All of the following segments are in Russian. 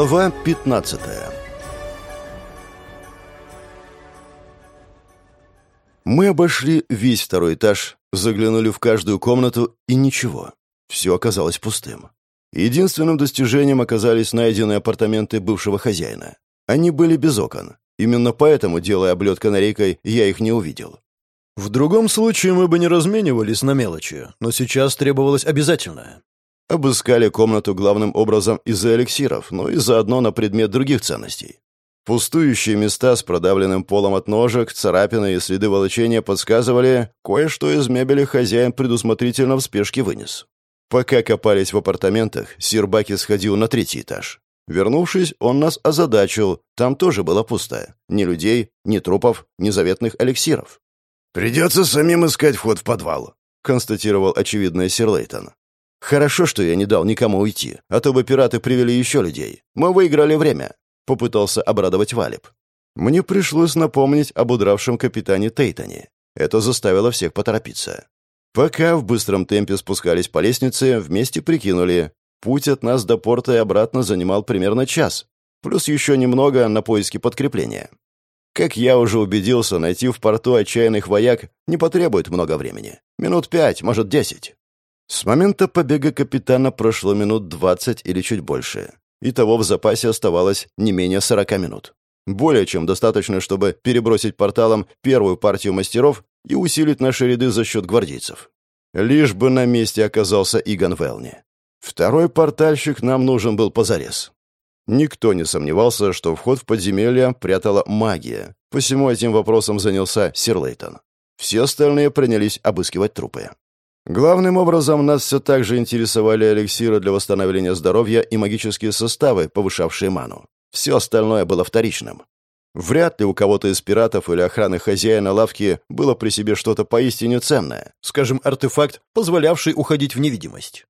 Глава 15 Мы обошли весь второй этаж, заглянули в каждую комнату и ничего. Все оказалось пустым. Единственным достижением оказались найденные апартаменты бывшего хозяина. Они были без окон. Именно поэтому, делая облет канарейкой, я их не увидел. В другом случае мы бы не разменивались на мелочи, но сейчас требовалось обязательное. Обыскали комнату главным образом из-за эликсиров, но и заодно на предмет других ценностей. Пустующие места с продавленным полом от ножек, царапины и следы волочения подсказывали, кое-что из мебели хозяин предусмотрительно в спешке вынес. Пока копались в апартаментах, Сирбаки сходил на третий этаж. Вернувшись, он нас озадачил. Там тоже было пусто. Ни людей, ни трупов, ни заветных эликсиров. «Придется самим искать вход в подвал», — констатировал очевидное Сир Лейтон. «Хорошо, что я не дал никому уйти, а то бы пираты привели еще людей. Мы выиграли время», — попытался обрадовать Валеб. Мне пришлось напомнить об удравшем капитане Тейтоне. Это заставило всех поторопиться. Пока в быстром темпе спускались по лестнице, вместе прикинули. Путь от нас до порта и обратно занимал примерно час. Плюс еще немного на поиски подкрепления. Как я уже убедился, найти в порту отчаянных вояк не потребует много времени. Минут пять, может, десять. С момента побега капитана прошло минут двадцать или чуть больше. Итого в запасе оставалось не менее сорока минут. Более чем достаточно, чтобы перебросить порталом первую партию мастеров и усилить наши ряды за счет гвардейцев. Лишь бы на месте оказался Иган Велни. Второй портальщик нам нужен был позарез. Никто не сомневался, что вход в подземелье прятала магия, посему этим вопросом занялся Сир Лейтон. Все остальные принялись обыскивать трупы. Главным образом нас все так же интересовали эликсиры для восстановления здоровья и магические составы, повышавшие ману. Все остальное было вторичным. Вряд ли у кого-то из пиратов или охраны хозяина лавки было при себе что-то поистине ценное, скажем, артефакт, позволявший уходить в невидимость.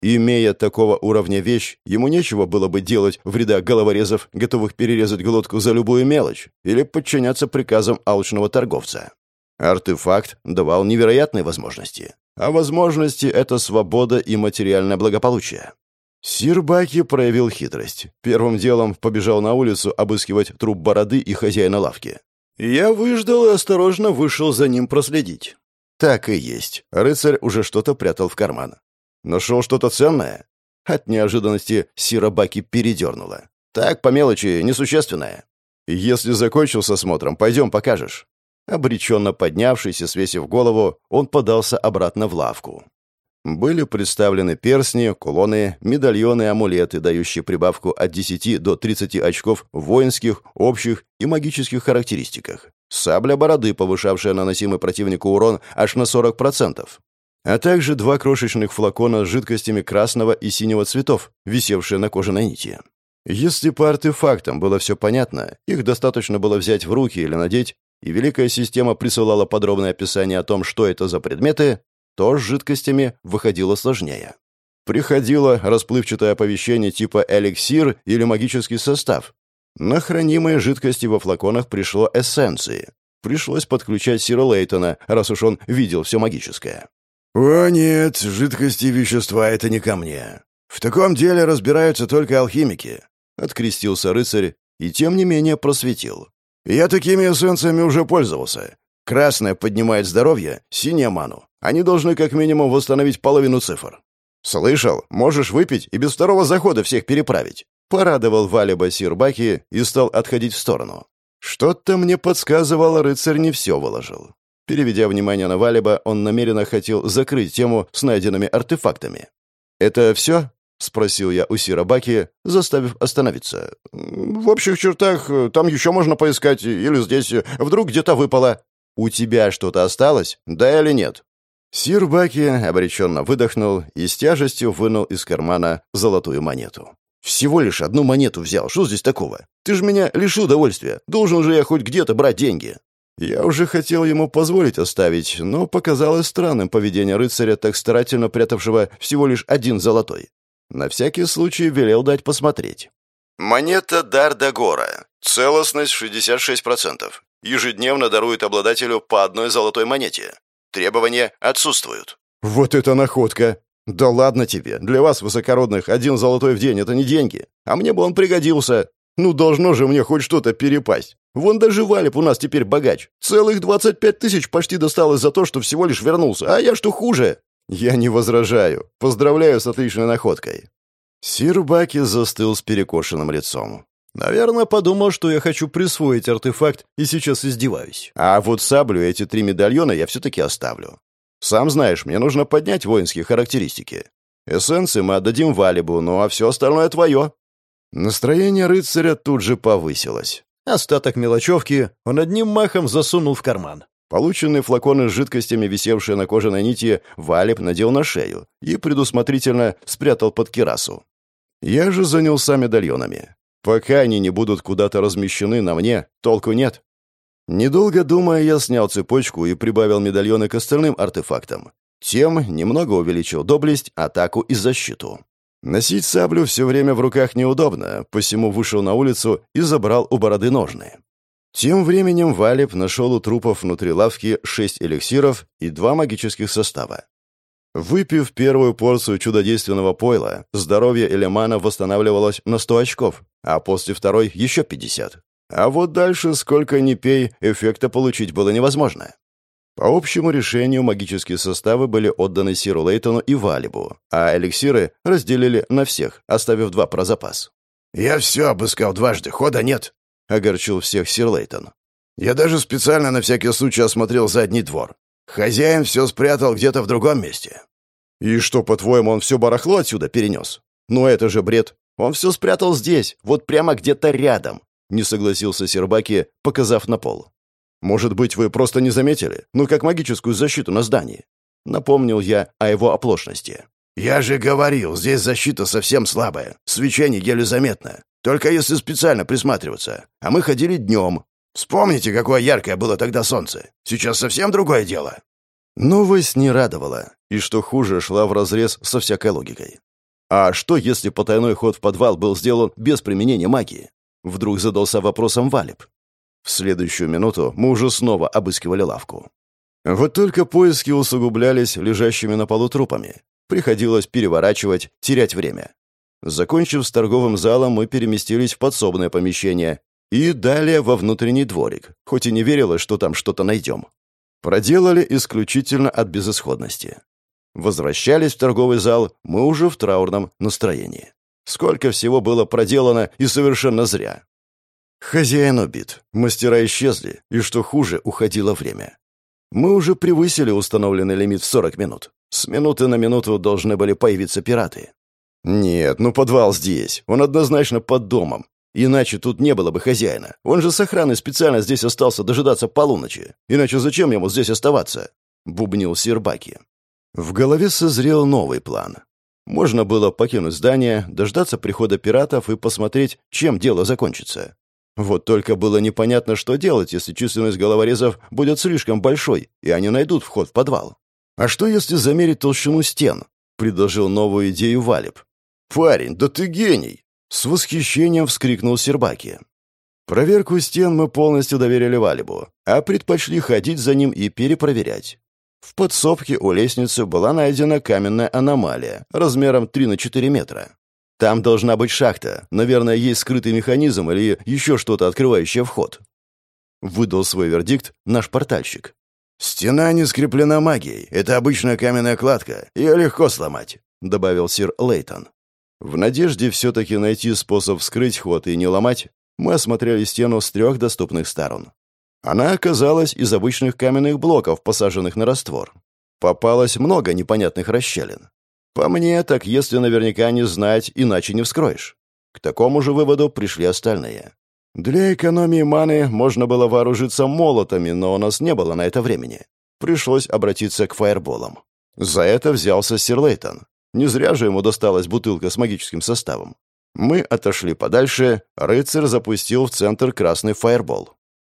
Имея такого уровня вещь, ему нечего было бы делать в рядах головорезов, готовых перерезать глотку за любую мелочь, или подчиняться приказам алчного торговца. Артефакт давал невероятные возможности. А возможности — это свобода и материальное благополучие. Сир Баки проявил хитрость. Первым делом побежал на улицу обыскивать труп бороды и хозяина лавки. Я выждал и осторожно вышел за ним проследить. Так и есть. Рыцарь уже что-то прятал в карман. Нашел что-то ценное? От неожиданности Сира Баки передернула. Так, по мелочи, несущественное. Если закончил с осмотром, пойдем покажешь. Обреченно поднявшись и свесив голову, он подался обратно в лавку. Были представлены перстни, кулоны, медальоны амулеты, дающие прибавку от 10 до 30 очков в воинских, общих и магических характеристиках. Сабля бороды, повышавшая наносимый противнику урон аж на 40%. А также два крошечных флакона с жидкостями красного и синего цветов, висевшие на кожаной нити. Если по артефактам было все понятно, их достаточно было взять в руки или надеть, и Великая Система присылала подробное описание о том, что это за предметы, то с жидкостями выходило сложнее. Приходило расплывчатое оповещение типа «эликсир» или «магический состав». На хранимые жидкости во флаконах пришло эссенции. Пришлось подключать Сира Лейтона, раз уж он видел все магическое. «О нет, жидкости и вещества — это не ко мне. В таком деле разбираются только алхимики», — открестился рыцарь и тем не менее просветил. Я такими эссенциями уже пользовался. Красная поднимает здоровье, синяя ману. Они должны как минимум восстановить половину цифр. Слышал, можешь выпить и без второго захода всех переправить. Порадовал Валя Басир и стал отходить в сторону. Что-то мне подсказывало, рыцарь не все выложил. Переведя внимание на Валиба, он намеренно хотел закрыть тему с найденными артефактами. «Это все?» — спросил я у Сирабаки, заставив остановиться. «В общих чертах, э, там еще можно поискать, или здесь э, вдруг где-то выпало». «У тебя что-то осталось? Да или нет?» Сир Баки обреченно выдохнул и с тяжестью вынул из кармана золотую монету. «Всего лишь одну монету взял. Что здесь такого? Ты же меня лишил удовольствия. Должен же я хоть где-то брать деньги». Я уже хотел ему позволить оставить, но показалось странным поведение рыцаря, так старательно прятавшего всего лишь один золотой. На всякий случай велел дать посмотреть. Монета Дардагора. Целостность 66%. Ежедневно дарует обладателю по одной золотой монете. Требования отсутствуют. Вот это находка! «Да ладно тебе. Для вас, высокородных, один золотой в день — это не деньги. А мне бы он пригодился. Ну, должно же мне хоть что-то перепасть. Вон даже Валеп у нас теперь богач. Целых двадцать пять тысяч почти досталось за то, что всего лишь вернулся. А я что хуже?» «Я не возражаю. Поздравляю с отличной находкой». Сир Баки застыл с перекошенным лицом. Наверное, подумал, что я хочу присвоить артефакт и сейчас издеваюсь. А вот саблю и эти три медальона я все-таки оставлю. Сам знаешь, мне нужно поднять воинские характеристики. Эссенции мы отдадим Валибу, ну а все остальное твое». Настроение рыцаря тут же повысилось. Остаток мелочевки он одним махом засунул в карман. Полученные флаконы с жидкостями, висевшие на кожаной нити, Валеб надел на шею и предусмотрительно спрятал под кирасу. Я же занялся медальонами. Пока они не будут куда-то размещены на мне, толку нет. Недолго думая, я снял цепочку и прибавил медальоны к остальным артефактам. Тем немного увеличил доблесть, атаку и защиту. Носить саблю все время в руках неудобно, посему вышел на улицу и забрал у бороды ножны. Тем временем Валеп нашел у трупов внутри лавки шесть эликсиров и два магических состава. Выпив первую порцию чудодейственного пойла, здоровье Элемана восстанавливалось на 100 очков, а после второй еще 50. А вот дальше, сколько ни пей, эффекта получить было невозможно. По общему решению магические составы были отданы Сиру Лейтону и Валибу, а эликсиры разделили на всех, оставив два про запас. «Я все обыскал дважды, хода нет», — огорчил всех Сир Лейтон. «Я даже специально на всякий случай осмотрел задний двор. Хозяин все спрятал где-то в другом месте. И что, по-твоему, он все барахло отсюда перенес? Ну это же бред. Он все спрятал здесь, вот прямо где-то рядом. Не согласился Сербаки, показав на пол. Может быть, вы просто не заметили? Ну, как магическую защиту на здании. Напомнил я о его оплошности. «Я же говорил, здесь защита совсем слабая. Свечение еле заметно. Только если специально присматриваться. А мы ходили днем. Вспомните, какое яркое было тогда солнце. Сейчас совсем другое дело». Новость не радовала, и что хуже, шла вразрез со всякой логикой. А что, если потайной ход в подвал был сделан без применения магии? Вдруг задался вопросом Валеп. В следующую минуту мы уже снова обыскивали лавку. Вот только поиски усугублялись лежащими на полу трупами. Приходилось переворачивать, терять время. Закончив с торговым залом, мы переместились в подсобное помещение и далее во внутренний дворик, хоть и не верилось, что там что-то найдем. Проделали исключительно от безысходности. Возвращались в торговый зал мы уже в траурном настроении. Сколько всего было проделано и совершенно зря. Хозяин убит, мастера исчезли, и, что хуже, уходило время. Мы уже превысили установленный лимит в 40 минут. С минуты на минуту должны были появиться пираты. Нет, ну подвал здесь. Он однозначно под домом. Иначе тут не было бы хозяина. Он же с охраной специально здесь остался дожидаться полуночи. Иначе зачем ему здесь оставаться?» — бубнил Сербаки. В голове созрел новый план. Можно было покинуть здание, дождаться прихода пиратов и посмотреть, чем дело закончится. Вот только было непонятно, что делать, если численность головорезов будет слишком большой, и они найдут вход в подвал. «А что, если замерить толщину стен?» — предложил новую идею Валеп. «Парень, да ты гений!» С восхищением вскрикнул Сербаки. Проверку стен мы полностью доверили Валибу, а предпочли ходить за ним и перепроверять. В подсобке у лестницы была найдена каменная аномалия размером 3 на 4 метра. Там должна быть шахта, наверное, есть скрытый механизм или еще что-то, открывающее вход. Выдал свой вердикт наш портальщик. «Стена не скреплена магией. Это обычная каменная кладка. Ее легко сломать», — добавил сир Лейтон. В надежде все-таки найти способ вскрыть ход и не ломать, мы осмотрели стену с трех доступных сторон. Она оказалась из обычных каменных блоков, посаженных на раствор. Попалось много непонятных расщелин. По мне, так если наверняка не знать, иначе не вскроешь. К такому же выводу пришли остальные. Для экономии маны можно было вооружиться молотами, но у нас не было на это времени. Пришлось обратиться к фаерболам. За это взялся Сир Лейтон. Не зря же ему досталась бутылка с магическим составом. Мы отошли подальше, рыцарь запустил в центр красный фаербол.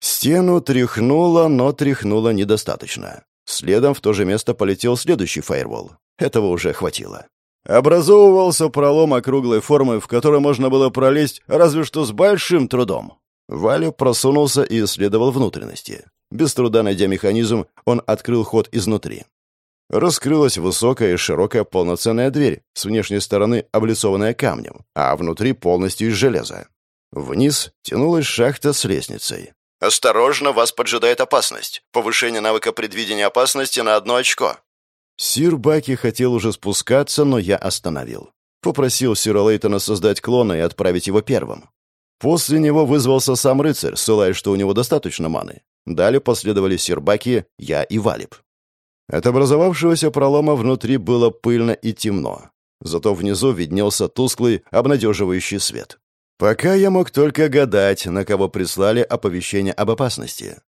Стену тряхнуло, но тряхнуло недостаточно. Следом в то же место полетел следующий фаербол. Этого уже хватило. Образовывался пролом округлой формы, в который можно было пролезть разве что с большим трудом. Валя просунулся и исследовал внутренности. Без труда найдя механизм, он открыл ход изнутри. Раскрылась высокая и широкая полноценная дверь, с внешней стороны облицованная камнем, а внутри полностью из железа. Вниз тянулась шахта с лестницей. «Осторожно, вас поджидает опасность. Повышение навыка предвидения опасности на одно очко». Сир Баки хотел уже спускаться, но я остановил. Попросил Сира Лейтона создать клона и отправить его первым. После него вызвался сам рыцарь, ссылаясь, что у него достаточно маны. Далее последовали Сир Баки, я и Валип. От образовавшегося пролома внутри было пыльно и темно. Зато внизу виднелся тусклый, обнадеживающий свет. Пока я мог только гадать, на кого прислали оповещение об опасности.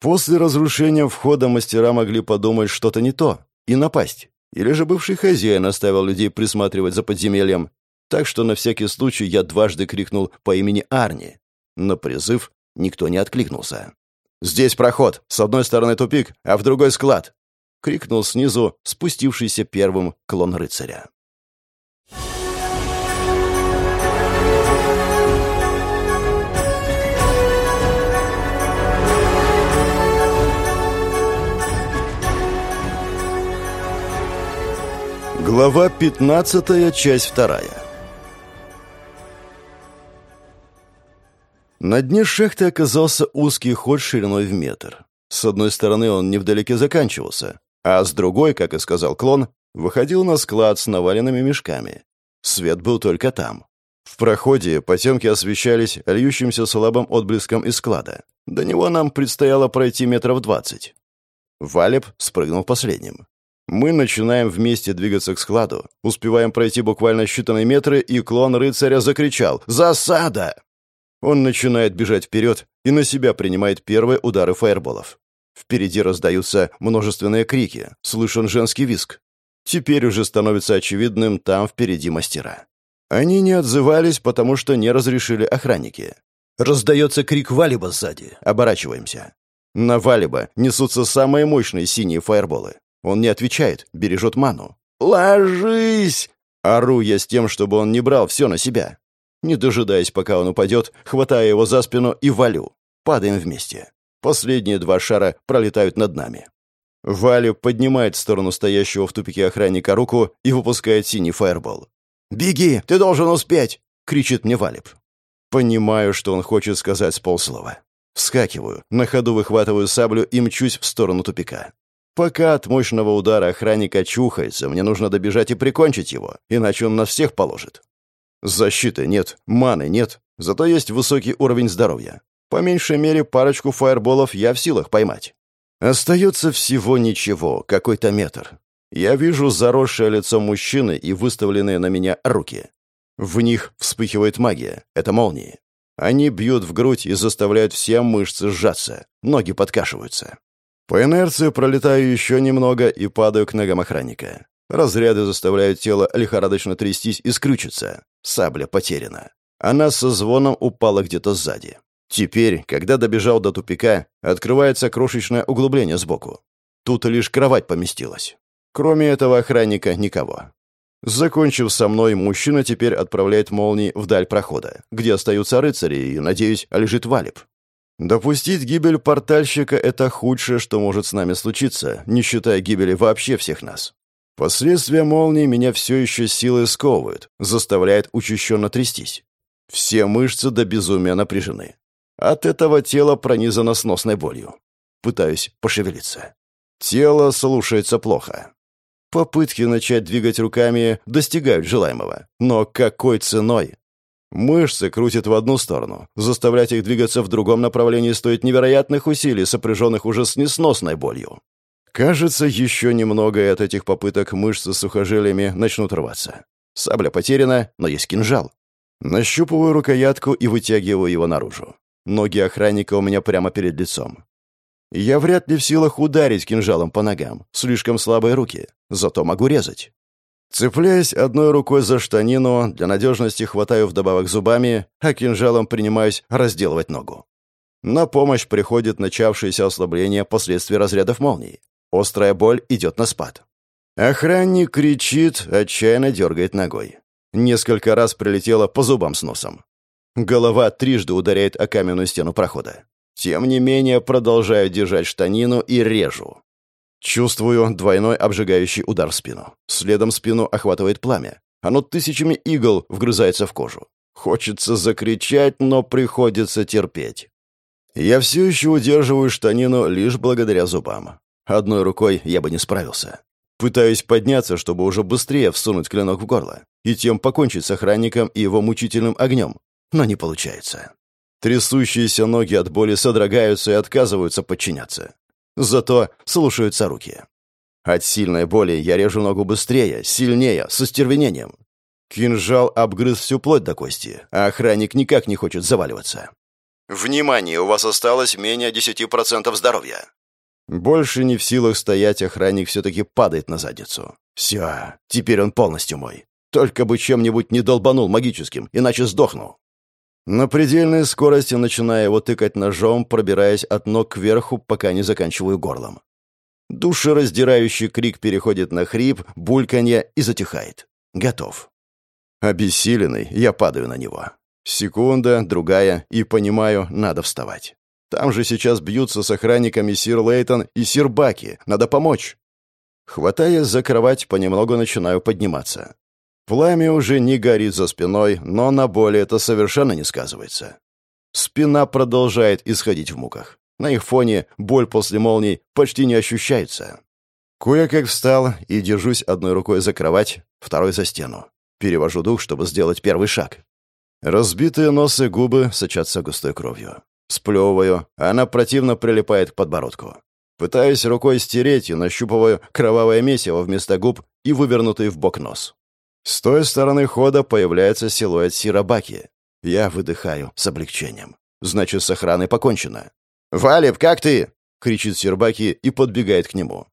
После разрушения входа мастера могли подумать что-то не то и напасть. Или же бывший хозяин оставил людей присматривать за подземельем. Так что на всякий случай я дважды крикнул по имени Арни. На призыв никто не откликнулся. «Здесь проход. С одной стороны тупик, а в другой склад. — крикнул снизу спустившийся первым клон рыцаря. Глава 15, часть 2. На дне шахты оказался узкий ход шириной в метр. С одной стороны он невдалеке заканчивался, а с другой, как и сказал клон, выходил на склад с наваленными мешками. Свет был только там. В проходе потемки освещались льющимся слабым отблеском из склада. До него нам предстояло пройти метров двадцать. Валеп спрыгнул последним. Мы начинаем вместе двигаться к складу, успеваем пройти буквально считанные метры, и клон рыцаря закричал «Засада!». Он начинает бежать вперед и на себя принимает первые удары фаерболов. Впереди раздаются множественные крики, слышен женский виск. Теперь уже становится очевидным, там впереди мастера. Они не отзывались, потому что не разрешили охранники. Раздается крик Валиба сзади. Оборачиваемся. На Валиба несутся самые мощные синие фаерболы. Он не отвечает, бережет ману. «Ложись!» Ору я с тем, чтобы он не брал все на себя. Не дожидаясь, пока он упадет, хватаю его за спину и валю. Падаем вместе. Последние два шара пролетают над нами. Валя поднимает в сторону стоящего в тупике охранника руку и выпускает синий фаербол. «Беги! Ты должен успеть!» — кричит мне Валип. Понимаю, что он хочет сказать с полслова. Вскакиваю, на ходу выхватываю саблю и мчусь в сторону тупика. Пока от мощного удара охранника чухается, мне нужно добежать и прикончить его, иначе он нас всех положит. Защиты нет, маны нет, зато есть высокий уровень здоровья. По меньшей мере, парочку фаерболов я в силах поймать. Остается всего ничего, какой-то метр. Я вижу заросшее лицо мужчины и выставленные на меня руки. В них вспыхивает магия. Это молнии. Они бьют в грудь и заставляют все мышцы сжаться. Ноги подкашиваются. По инерции пролетаю еще немного и падаю к ногам охранника. Разряды заставляют тело лихорадочно трястись и скрючиться. Сабля потеряна. Она со звоном упала где-то сзади. Теперь, когда добежал до тупика, открывается крошечное углубление сбоку. Тут лишь кровать поместилась. Кроме этого охранника никого. Закончив со мной, мужчина теперь отправляет молнии вдаль прохода, где остаются рыцари и, надеюсь, лежит валип. Допустить гибель портальщика — это худшее, что может с нами случиться, не считая гибели вообще всех нас. Последствия молнии меня все еще силой сковывают, заставляет учащенно трястись. Все мышцы до безумия напряжены. От этого тело пронизано сносной болью. Пытаюсь пошевелиться. Тело слушается плохо. Попытки начать двигать руками достигают желаемого. Но какой ценой? Мышцы крутят в одну сторону. Заставлять их двигаться в другом направлении стоит невероятных усилий, сопряженных уже с несносной болью. Кажется, еще немного, и от этих попыток мышцы с сухожилиями начнут рваться. Сабля потеряна, но есть кинжал. Нащупываю рукоятку и вытягиваю его наружу. Ноги охранника у меня прямо перед лицом. Я вряд ли в силах ударить кинжалом по ногам. Слишком слабые руки. Зато могу резать. Цепляясь одной рукой за штанину, для надежности хватаю вдобавок зубами, а кинжалом принимаюсь разделывать ногу. На помощь приходит начавшееся ослабление последствий разрядов молний. Острая боль идет на спад. Охранник кричит, отчаянно дергает ногой. Несколько раз прилетело по зубам с носом. Голова трижды ударяет о каменную стену прохода. Тем не менее, продолжаю держать штанину и режу. Чувствую двойной обжигающий удар в спину. Следом спину охватывает пламя. Оно тысячами игл вгрызается в кожу. Хочется закричать, но приходится терпеть. Я все еще удерживаю штанину лишь благодаря зубам. Одной рукой я бы не справился. Пытаюсь подняться, чтобы уже быстрее всунуть клинок в горло и тем покончить с охранником и его мучительным огнем, но не получается. Трясущиеся ноги от боли содрогаются и отказываются подчиняться. Зато слушаются руки. От сильной боли я режу ногу быстрее, сильнее, с остервенением. Кинжал обгрыз всю плоть до кости, а охранник никак не хочет заваливаться. «Внимание, у вас осталось менее 10% здоровья». Больше не в силах стоять, охранник все-таки падает на задницу. «Все, теперь он полностью мой. Только бы чем-нибудь не долбанул магическим, иначе сдохну». На предельной скорости начинаю его тыкать ножом, пробираясь от ног кверху, пока не заканчиваю горлом. Душераздирающий крик переходит на хрип, бульканье и затихает. Готов. Обессиленный, я падаю на него. Секунда, другая, и понимаю, надо вставать. Там же сейчас бьются с охранниками сир Лейтон и сир Баки. Надо помочь. Хватаясь за кровать, понемногу начинаю подниматься. Пламя уже не горит за спиной, но на боли это совершенно не сказывается. Спина продолжает исходить в муках. На их фоне боль после молний почти не ощущается. Кое-как встал и держусь одной рукой за кровать, второй за стену. Перевожу дух, чтобы сделать первый шаг. Разбитые носы губы сочатся густой кровью. Сплевываю, а она противно прилипает к подбородку. Пытаюсь рукой стереть и нащупываю кровавое месиво вместо губ и вывернутый в бок нос. С той стороны хода появляется силуэт Сирабаки. Я выдыхаю с облегчением. Значит, с охраной покончено. «Валеб, как ты?» — кричит Сербаки и подбегает к нему.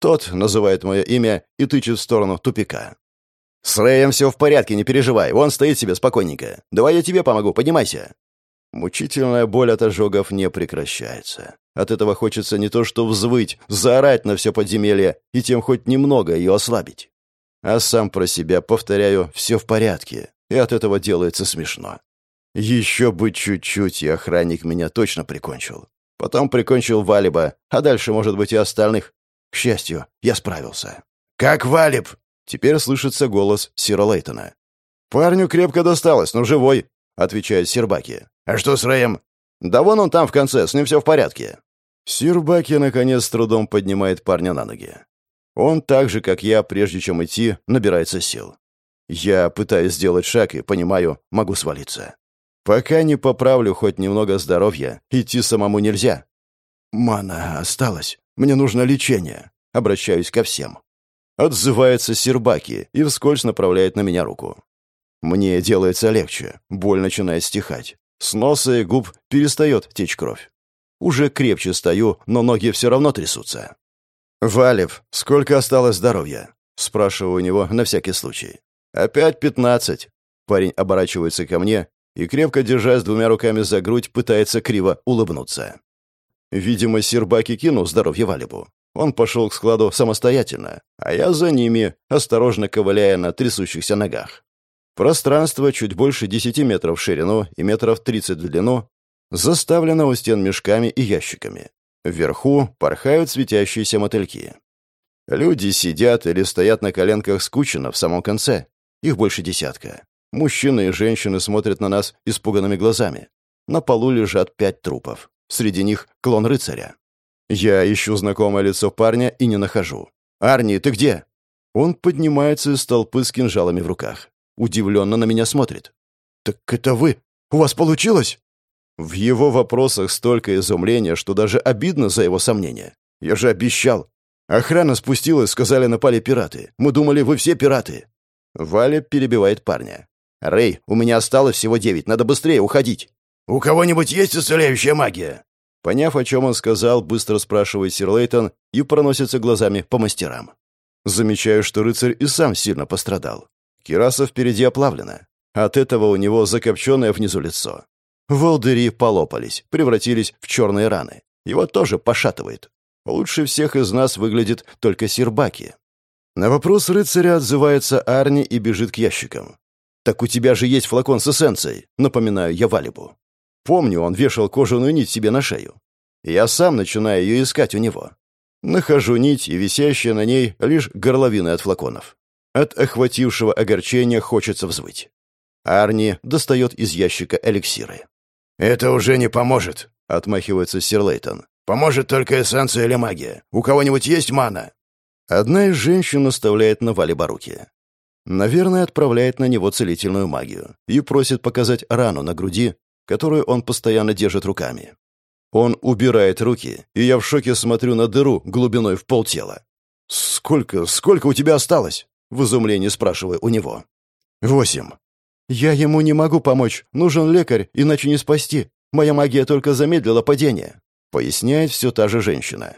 Тот называет мое имя и тычет в сторону тупика. «С Рэем все в порядке, не переживай. Он стоит себе спокойненько. Давай я тебе помогу, поднимайся». Мучительная боль от ожогов не прекращается. От этого хочется не то что взвыть, заорать на все подземелье и тем хоть немного ее ослабить. А сам про себя повторяю «все в порядке», и от этого делается смешно. Еще бы чуть-чуть, и охранник меня точно прикончил. Потом прикончил Валиба, а дальше, может быть, и остальных. К счастью, я справился. «Как Валиб?» Теперь слышится голос Сира Лейтона. «Парню крепко досталось, но живой», — отвечает Сирбаки. «А что с Рэем?» «Да вон он там в конце, с ним все в порядке». Сирбаки, наконец, с трудом поднимает парня на ноги. Он так же, как я, прежде чем идти, набирается сил. Я пытаюсь сделать шаг и, понимаю, могу свалиться. Пока не поправлю хоть немного здоровья, идти самому нельзя. «Мана осталась. Мне нужно лечение». Обращаюсь ко всем. Отзывается Сербаки и вскользь направляет на меня руку. Мне делается легче, боль начинает стихать. С носа и губ перестает течь кровь. Уже крепче стою, но ноги все равно трясутся. «Валев, сколько осталось здоровья?» Спрашиваю у него на всякий случай. «Опять пятнадцать». Парень оборачивается ко мне и, крепко держась двумя руками за грудь, пытается криво улыбнуться. Видимо, Сербаки кинул здоровье Валибу. Он пошел к складу самостоятельно, а я за ними, осторожно ковыляя на трясущихся ногах. Пространство чуть больше десяти метров в ширину и метров тридцать в длину заставлено у стен мешками и ящиками. Вверху порхают светящиеся мотыльки. Люди сидят или стоят на коленках скучно в самом конце. Их больше десятка. Мужчины и женщины смотрят на нас испуганными глазами. На полу лежат пять трупов. Среди них клон рыцаря. Я ищу знакомое лицо парня и не нахожу. «Арни, ты где?» Он поднимается из толпы с кинжалами в руках. Удивленно на меня смотрит. «Так это вы? У вас получилось?» В его вопросах столько изумления, что даже обидно за его сомнения. «Я же обещал!» Охрана спустилась, сказали, напали пираты. Мы думали, вы все пираты. Валя перебивает парня. «Рэй, у меня осталось всего девять, надо быстрее уходить». «У кого-нибудь есть исцеляющая магия?» Поняв, о чем он сказал, быстро спрашивает сир Лейтон и проносится глазами по мастерам. Замечаю, что рыцарь и сам сильно пострадал. Кираса впереди оплавлена. От этого у него закопченное внизу лицо. Волдыри полопались, превратились в черные раны. Его тоже пошатывает. Лучше всех из нас выглядит только Сирбаки. На вопрос рыцаря отзывается Арни и бежит к ящикам. «Так у тебя же есть флакон с эссенцией», — напоминаю я Валибу. Помню, он вешал кожаную нить себе на шею. Я сам начинаю ее искать у него. Нахожу нить, и висящая на ней лишь горловины от флаконов. От охватившего огорчения хочется взвыть. Арни достает из ящика эликсиры. «Это уже не поможет», — отмахивается сир Лейтон. «Поможет только эссенция или магия. У кого-нибудь есть мана?» Одна из женщин наставляет на Валиба руки. Наверное, отправляет на него целительную магию и просит показать рану на груди, которую он постоянно держит руками. Он убирает руки, и я в шоке смотрю на дыру глубиной в полтела. «Сколько, сколько у тебя осталось?» — в изумлении спрашиваю у него. «Восемь». «Я ему не могу помочь. Нужен лекарь, иначе не спасти. Моя магия только замедлила падение», — поясняет все та же женщина.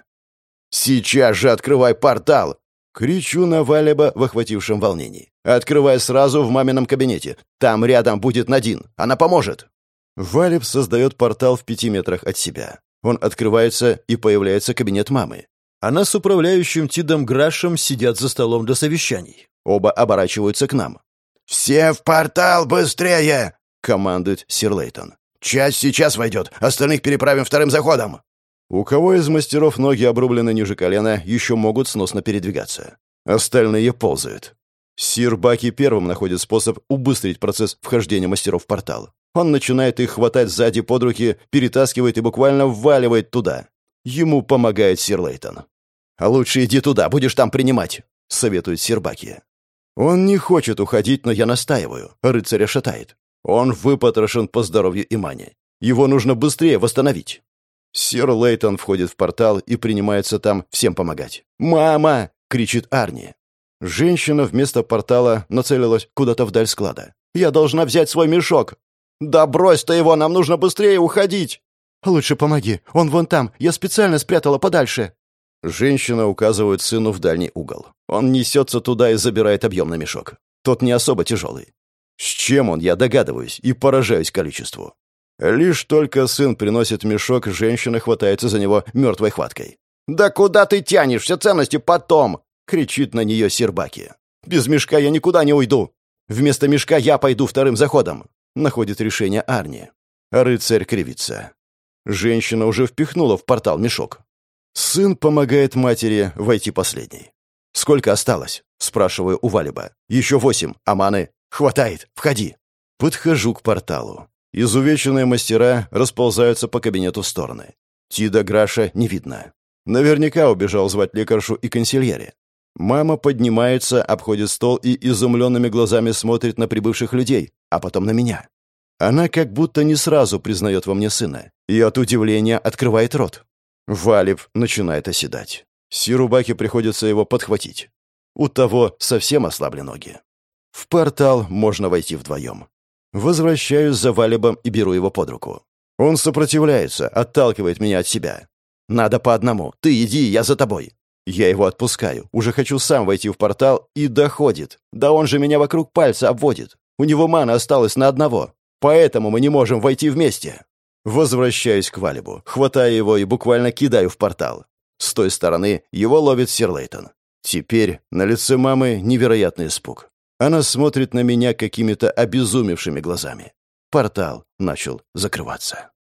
«Сейчас же открывай портал!» — кричу на Валеба в охватившем волнении. «Открывай сразу в мамином кабинете. Там рядом будет Надин. Она поможет!» Валеб создает портал в пяти метрах от себя. Он открывается, и появляется кабинет мамы. Она с управляющим Тидом Грашем сидят за столом для совещаний. Оба оборачиваются к нам. «Все в портал, быстрее!» — командует сир Лейтон. «Часть сейчас войдет, остальных переправим вторым заходом!» У кого из мастеров ноги обрублены ниже колена, еще могут сносно передвигаться. Остальные ползают. Сир Баки первым находит способ убыстрить процесс вхождения мастеров в портал. Он начинает их хватать сзади под руки, перетаскивает и буквально вваливает туда. Ему помогает сир Лейтон. «А лучше иди туда, будешь там принимать», — советует сир Баки. Он не хочет уходить, но я настаиваю. Рыцаря шатает. Он выпотрошен по здоровью и мане. Его нужно быстрее восстановить. Сир Лейтон входит в портал и принимается там всем помогать. «Мама!» — кричит Арни. Женщина вместо портала нацелилась куда-то вдаль склада. «Я должна взять свой мешок!» «Да брось ты его, нам нужно быстрее уходить!» «Лучше помоги, он вон там, я специально спрятала подальше!» Женщина указывает сыну в дальний угол. Он несется туда и забирает объемный мешок. Тот не особо тяжелый. С чем он, я догадываюсь, и поражаюсь количеству. Лишь только сын приносит мешок, женщина хватается за него мертвой хваткой. «Да куда ты тянешь? Все ценности потом!» — кричит на нее Сербаки. «Без мешка я никуда не уйду. Вместо мешка я пойду вторым заходом находит решение Арни. Рыцарь кривится. Женщина уже впихнула в портал мешок. Сын помогает матери войти последней. «Сколько осталось?» — спрашиваю у Валиба. «Еще восемь. Аманы. Хватает. Входи». Подхожу к порталу. Изувеченные мастера расползаются по кабинету в стороны. Тида Граша не видно. Наверняка убежал звать лекаршу и консильере. Мама поднимается, обходит стол и изумленными глазами смотрит на прибывших людей, а потом на меня. Она как будто не сразу признает во мне сына и от удивления открывает рот. Валиб начинает оседать. Сирубаке приходится его подхватить. У того совсем ослабли ноги. В портал можно войти вдвоем. Возвращаюсь за Валибом и беру его под руку. Он сопротивляется, отталкивает меня от себя. «Надо по одному. Ты иди, я за тобой». Я его отпускаю. Уже хочу сам войти в портал, и доходит. Да он же меня вокруг пальца обводит. У него мана осталась на одного. Поэтому мы не можем войти вместе. Возвращаюсь к Валибу, хватаю его и буквально кидаю в портал. С той стороны его ловит Сир Лейтон. Теперь на лице мамы невероятный испуг. Она смотрит на меня какими-то обезумевшими глазами. Портал начал закрываться.